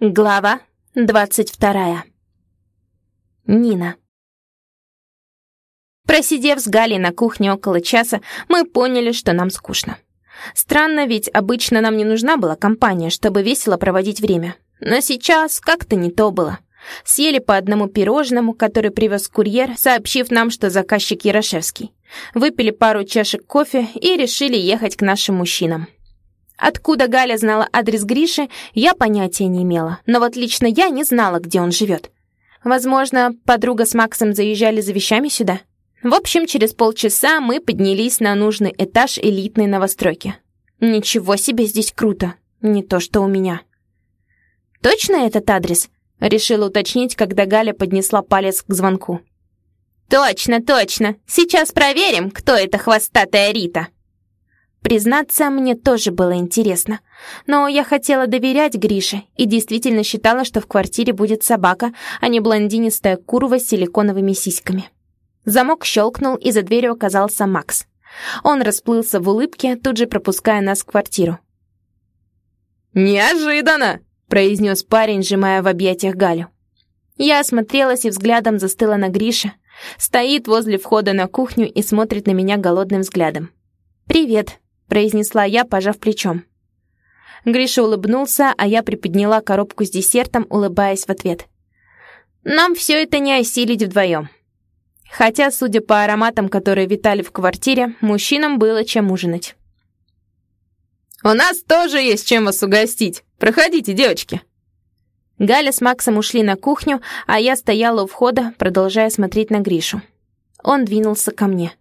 Глава двадцать вторая. Нина. Просидев с Галей на кухне около часа, мы поняли, что нам скучно. Странно, ведь обычно нам не нужна была компания, чтобы весело проводить время. Но сейчас как-то не то было. Съели по одному пирожному, который привез курьер, сообщив нам, что заказчик Ярошевский. Выпили пару чашек кофе и решили ехать к нашим мужчинам. Откуда Галя знала адрес Гриши, я понятия не имела, но вот лично я не знала, где он живет. Возможно, подруга с Максом заезжали за вещами сюда? В общем, через полчаса мы поднялись на нужный этаж элитной новостройки. Ничего себе здесь круто, не то что у меня. «Точно этот адрес?» — решила уточнить, когда Галя поднесла палец к звонку. «Точно, точно! Сейчас проверим, кто эта хвостатая Рита!» Признаться, мне тоже было интересно. Но я хотела доверять Грише и действительно считала, что в квартире будет собака, а не блондинистая курва с силиконовыми сиськами. Замок щелкнул, и за дверью оказался Макс. Он расплылся в улыбке, тут же пропуская нас в квартиру. «Неожиданно!» — произнес парень, сжимая в объятиях Галю. Я осмотрелась и взглядом застыла на Грише. Стоит возле входа на кухню и смотрит на меня голодным взглядом. «Привет», произнесла я, пожав плечом. Гриша улыбнулся, а я приподняла коробку с десертом, улыбаясь в ответ. «Нам все это не осилить вдвоем». Хотя, судя по ароматам, которые витали в квартире, мужчинам было чем ужинать. «У нас тоже есть чем вас угостить. Проходите, девочки». Галя с Максом ушли на кухню, а я стояла у входа, продолжая смотреть на Гришу. Он двинулся ко мне.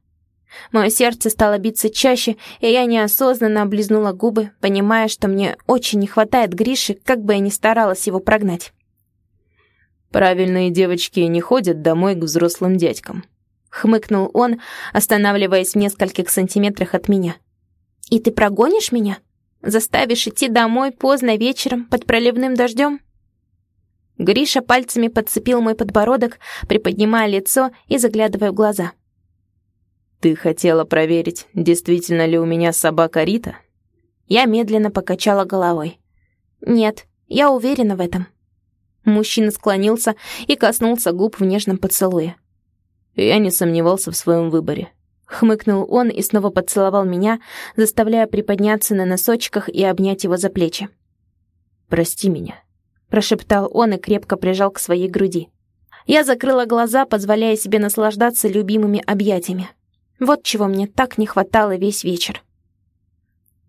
Мое сердце стало биться чаще, и я неосознанно облизнула губы, понимая, что мне очень не хватает Гриши, как бы я ни старалась его прогнать. «Правильные девочки не ходят домой к взрослым дядькам», — хмыкнул он, останавливаясь в нескольких сантиметрах от меня. «И ты прогонишь меня? Заставишь идти домой поздно вечером под проливным дождем?» Гриша пальцами подцепил мой подбородок, приподнимая лицо и заглядывая в глаза. «Ты хотела проверить, действительно ли у меня собака Рита?» Я медленно покачала головой. «Нет, я уверена в этом». Мужчина склонился и коснулся губ в нежном поцелуе. Я не сомневался в своем выборе. Хмыкнул он и снова поцеловал меня, заставляя приподняться на носочках и обнять его за плечи. «Прости меня», — прошептал он и крепко прижал к своей груди. Я закрыла глаза, позволяя себе наслаждаться любимыми объятиями. Вот чего мне так не хватало весь вечер.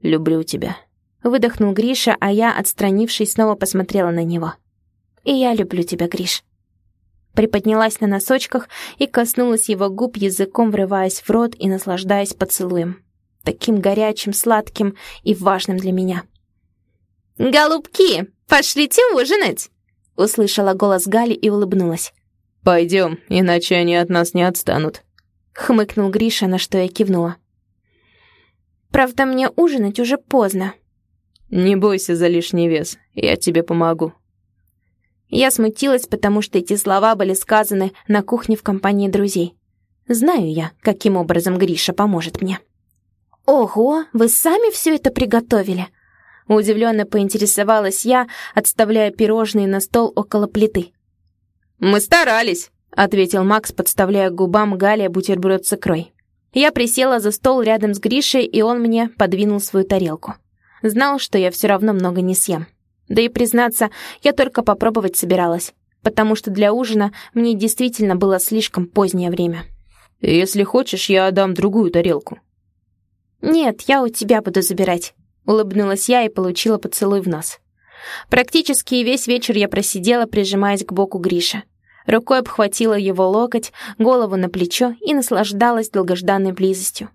«Люблю тебя», — выдохнул Гриша, а я, отстранившись, снова посмотрела на него. «И я люблю тебя, Гриш». Приподнялась на носочках и коснулась его губ языком, врываясь в рот и наслаждаясь поцелуем. Таким горячим, сладким и важным для меня. «Голубки, пошлите ужинать!» Услышала голос Гали и улыбнулась. «Пойдем, иначе они от нас не отстанут», хмыкнул Гриша, на что я кивнула. Правда, мне ужинать уже поздно. Не бойся за лишний вес, я тебе помогу. Я смутилась, потому что эти слова были сказаны на кухне в компании друзей. Знаю я, каким образом Гриша поможет мне. «Ого, вы сами все это приготовили?» Удивленно поинтересовалась я, отставляя пирожные на стол около плиты. «Мы старались!» — ответил Макс, подставляя к губам Галя бутерброд с икрой. Я присела за стол рядом с Гришей, и он мне подвинул свою тарелку. Знал, что я все равно много не съем. Да и, признаться, я только попробовать собиралась, потому что для ужина мне действительно было слишком позднее время. «Если хочешь, я отдам другую тарелку». «Нет, я у тебя буду забирать», — улыбнулась я и получила поцелуй в нос. Практически весь вечер я просидела, прижимаясь к боку Гриша. Рукой обхватила его локоть, голову на плечо и наслаждалась долгожданной близостью.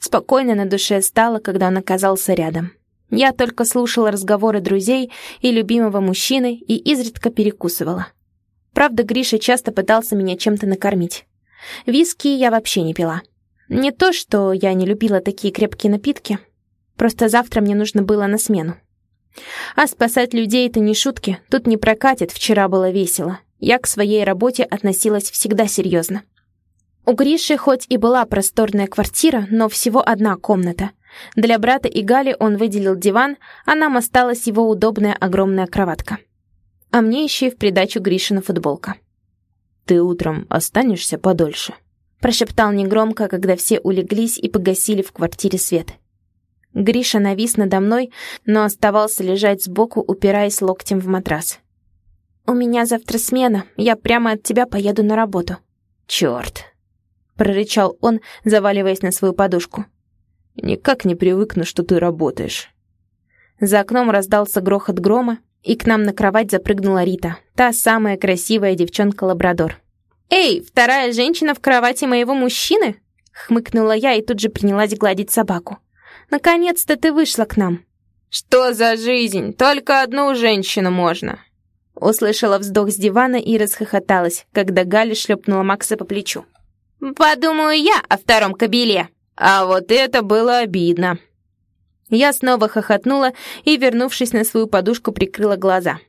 Спокойно на душе стало, когда он оказался рядом. Я только слушала разговоры друзей и любимого мужчины и изредка перекусывала. Правда, Гриша часто пытался меня чем-то накормить. Виски я вообще не пила. Не то, что я не любила такие крепкие напитки. Просто завтра мне нужно было на смену. А спасать людей — это не шутки, тут не прокатит, вчера было весело. Я к своей работе относилась всегда серьезно. У Гриши хоть и была просторная квартира, но всего одна комната. Для брата и Гали он выделил диван, а нам осталась его удобная огромная кроватка. а мне еще и в придачу Гришина футболка. «Ты утром останешься подольше?» Прошептал негромко, когда все улеглись и погасили в квартире свет. Гриша навис надо мной, но оставался лежать сбоку, упираясь локтем в матрас. «У меня завтра смена, я прямо от тебя поеду на работу». «Чёрт!» — прорычал он, заваливаясь на свою подушку. «Никак не привыкну, что ты работаешь». За окном раздался грохот грома, и к нам на кровать запрыгнула Рита, та самая красивая девчонка-лабрадор. «Эй, вторая женщина в кровати моего мужчины?» Хмыкнула я и тут же принялась гладить собаку. «Наконец-то ты вышла к нам». «Что за жизнь? Только одну женщину можно». Услышала вздох с дивана и расхохоталась, когда Галя шлепнула Макса по плечу. «Подумаю я о втором кобеле». А вот это было обидно. Я снова хохотнула и, вернувшись на свою подушку, прикрыла глаза.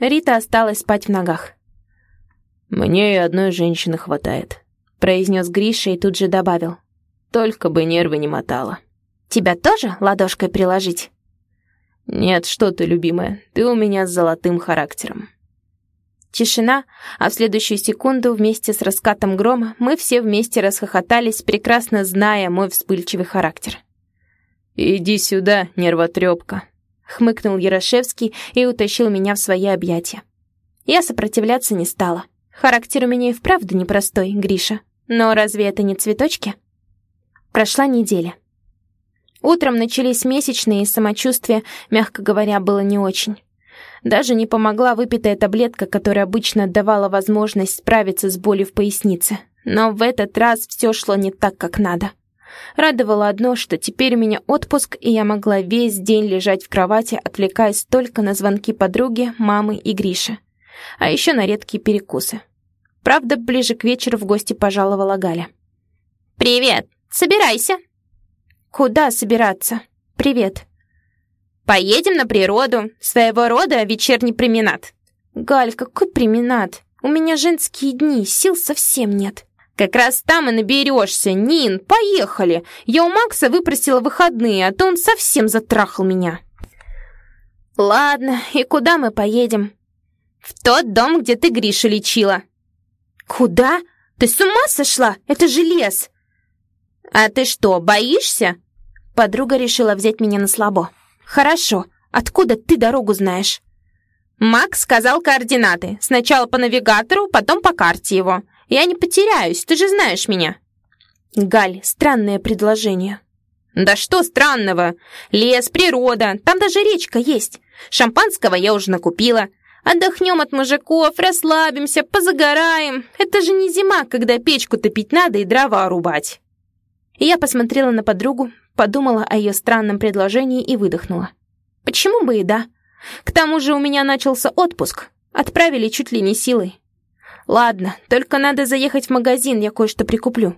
Рита осталась спать в ногах. «Мне и одной женщины хватает», — произнес Гриша и тут же добавил. «Только бы нервы не мотала». «Тебя тоже ладошкой приложить?» «Нет, что ты, любимая, ты у меня с золотым характером». Тишина, а в следующую секунду вместе с раскатом грома мы все вместе расхохотались, прекрасно зная мой вспыльчивый характер. «Иди сюда, нервотрепка», — хмыкнул Ярошевский и утащил меня в свои объятия. Я сопротивляться не стала. Характер у меня и вправду непростой, Гриша. Но разве это не цветочки? Прошла неделя. Утром начались месячные, и самочувствие, мягко говоря, было не очень. Даже не помогла выпитая таблетка, которая обычно давала возможность справиться с болью в пояснице. Но в этот раз все шло не так, как надо. Радовало одно, что теперь у меня отпуск, и я могла весь день лежать в кровати, отвлекаясь только на звонки подруги, мамы и Гриши. А еще на редкие перекусы. Правда, ближе к вечеру в гости пожаловала Галя. «Привет! Собирайся!» «Куда собираться? Привет!» «Поедем на природу. Своего рода вечерний променад». «Галь, какой променад? У меня женские дни, сил совсем нет». «Как раз там и наберешься, Нин, поехали! Я у Макса выпросила выходные, а то он совсем затрахал меня». «Ладно, и куда мы поедем?» «В тот дом, где ты Гришу лечила». «Куда? Ты с ума сошла? Это же лес!» «А ты что, боишься?» Подруга решила взять меня на слабо. «Хорошо. Откуда ты дорогу знаешь?» «Макс сказал координаты. Сначала по навигатору, потом по карте его. Я не потеряюсь, ты же знаешь меня». «Галь, странное предложение». «Да что странного? Лес, природа, там даже речка есть. Шампанского я уже накупила. Отдохнем от мужиков, расслабимся, позагораем. Это же не зима, когда печку топить надо и дрова рубать». Я посмотрела на подругу, подумала о ее странном предложении и выдохнула. «Почему бы и да? К тому же у меня начался отпуск. Отправили чуть ли не силой. «Ладно, только надо заехать в магазин, я кое-что прикуплю».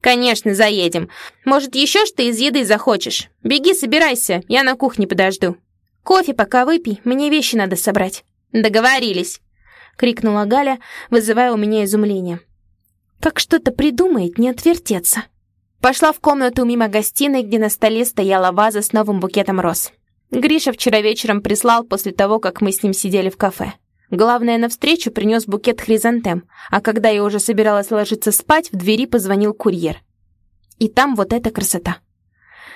«Конечно, заедем. Может, еще что из еды захочешь? Беги, собирайся, я на кухне подожду». «Кофе пока выпей, мне вещи надо собрать». «Договорились», — крикнула Галя, вызывая у меня изумление. «Как что-то придумает, не отвертеться». Пошла в комнату мимо гостиной, где на столе стояла ваза с новым букетом роз. Гриша вчера вечером прислал после того, как мы с ним сидели в кафе. Главное, навстречу принес букет хризантем, а когда я уже собиралась ложиться спать, в двери позвонил курьер. И там вот эта красота.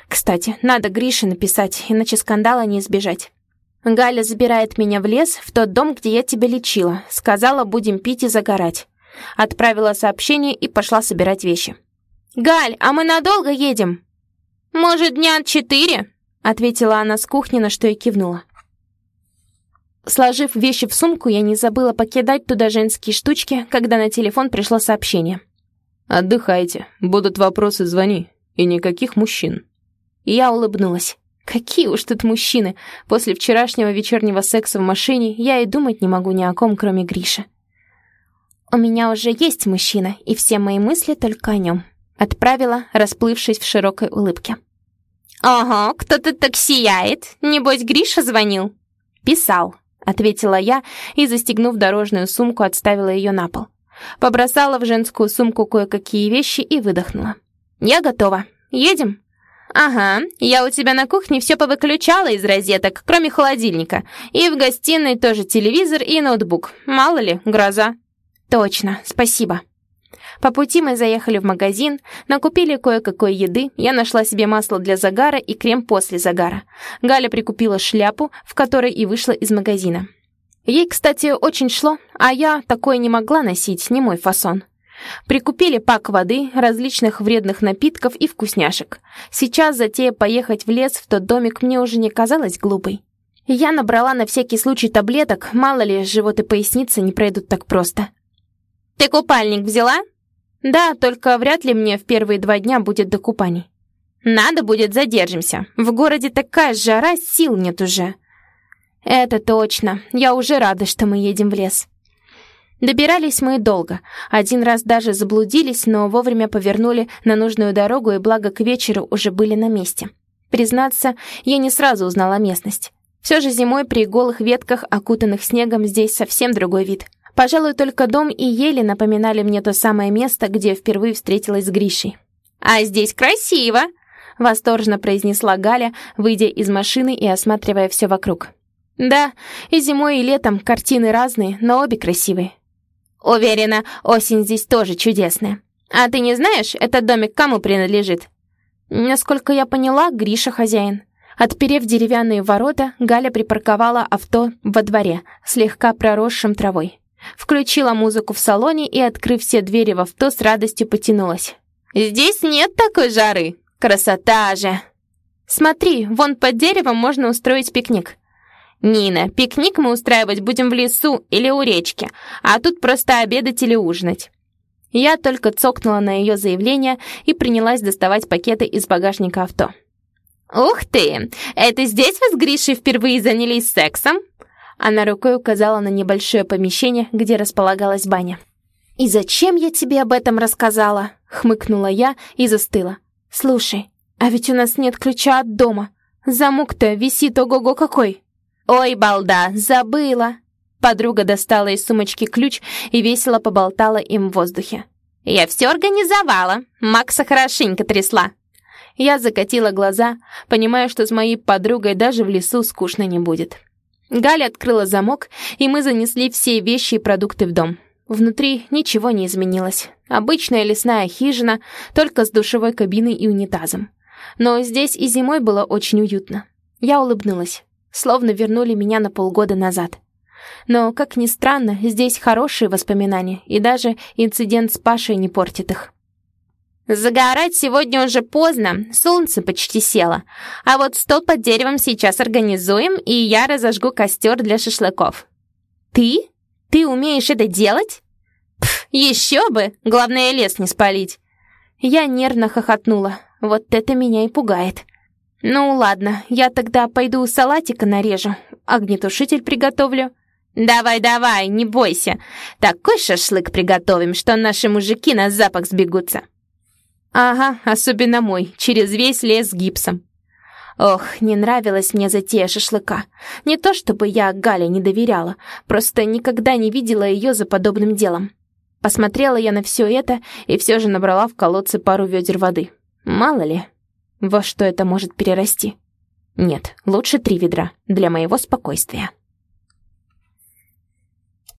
Кстати, надо Грише написать, иначе скандала не избежать. Галя забирает меня в лес, в тот дом, где я тебя лечила. Сказала, будем пить и загорать. Отправила сообщение и пошла собирать вещи. «Галь, а мы надолго едем?» «Может, дня четыре?» — ответила она с кухни, на что я кивнула. Сложив вещи в сумку, я не забыла покидать туда женские штучки, когда на телефон пришло сообщение. «Отдыхайте. Будут вопросы, звони. И никаких мужчин». Я улыбнулась. Какие уж тут мужчины. После вчерашнего вечернего секса в машине я и думать не могу ни о ком, кроме Гриши. «У меня уже есть мужчина, и все мои мысли только о нем», отправила, расплывшись в широкой улыбке. «Ага, кто-то так сияет. Небось, Гриша звонил?» «Писал», — ответила я и, застегнув дорожную сумку, отставила ее на пол. Побросала в женскую сумку кое-какие вещи и выдохнула. «Я готова. Едем?» «Ага, я у тебя на кухне все повыключала из розеток, кроме холодильника. И в гостиной тоже телевизор и ноутбук. Мало ли, гроза». «Точно, спасибо». По пути мы заехали в магазин, накупили кое-какой еды, я нашла себе масло для загара и крем после загара. Галя прикупила шляпу, в которой и вышла из магазина. Ей, кстати, очень шло, а я такое не могла носить, не мой фасон. Прикупили пак воды, различных вредных напитков и вкусняшек. Сейчас затея поехать в лес в тот домик мне уже не казалась глупой. Я набрала на всякий случай таблеток, мало ли, живот и поясница не пройдут так просто. «Ты купальник взяла?» «Да, только вряд ли мне в первые два дня будет до купаний». «Надо будет, задержимся. В городе такая жара, сил нет уже». «Это точно. Я уже рада, что мы едем в лес». Добирались мы долго. Один раз даже заблудились, но вовремя повернули на нужную дорогу и благо к вечеру уже были на месте. Признаться, я не сразу узнала местность. Все же зимой при голых ветках, окутанных снегом, здесь совсем другой вид. Пожалуй, только дом и ели напоминали мне то самое место, где впервые встретилась с Гришей. «А здесь красиво!» — восторженно произнесла Галя, выйдя из машины и осматривая все вокруг. «Да, и зимой, и летом картины разные, но обе красивые. Уверена, осень здесь тоже чудесная. А ты не знаешь, этот домик кому принадлежит? Насколько я поняла, Гриша хозяин. Отперев деревянные ворота, Галя припарковала авто во дворе, слегка проросшим травой. Включила музыку в салоне и, открыв все двери в авто, с радостью потянулась. «Здесь нет такой жары! Красота же!» «Смотри, вон под деревом можно устроить пикник. «Нина, пикник мы устраивать будем в лесу или у речки, а тут просто обедать или ужинать». Я только цокнула на ее заявление и принялась доставать пакеты из багажника авто. «Ух ты! Это здесь вы с Гришей впервые занялись сексом?» Она рукой указала на небольшое помещение, где располагалась баня. «И зачем я тебе об этом рассказала?» — хмыкнула я и застыла. «Слушай, а ведь у нас нет ключа от дома. Замок-то висит ого-го какой!» «Ой, балда, забыла!» Подруга достала из сумочки ключ и весело поболтала им в воздухе. «Я все организовала. Макса хорошенько трясла». Я закатила глаза, понимая, что с моей подругой даже в лесу скучно не будет. Галя открыла замок, и мы занесли все вещи и продукты в дом. Внутри ничего не изменилось. Обычная лесная хижина, только с душевой кабиной и унитазом. Но здесь и зимой было очень уютно. Я улыбнулась словно вернули меня на полгода назад. Но, как ни странно, здесь хорошие воспоминания, и даже инцидент с Пашей не портит их. Загорать сегодня уже поздно, солнце почти село. А вот стол под деревом сейчас организуем, и я разожгу костер для шашлыков. Ты? Ты умеешь это делать? Пф, еще бы! Главное, лес не спалить. Я нервно хохотнула. Вот это меня и пугает. «Ну ладно, я тогда пойду салатика нарежу, огнетушитель приготовлю». «Давай-давай, не бойся. Такой шашлык приготовим, что наши мужики на запах сбегутся». «Ага, особенно мой, через весь лес с гипсом». Ох, не нравилась мне затея шашлыка. Не то чтобы я Гале не доверяла, просто никогда не видела ее за подобным делом. Посмотрела я на все это и все же набрала в колодце пару ведер воды. Мало ли, во что это может перерасти? Нет, лучше три ведра для моего спокойствия.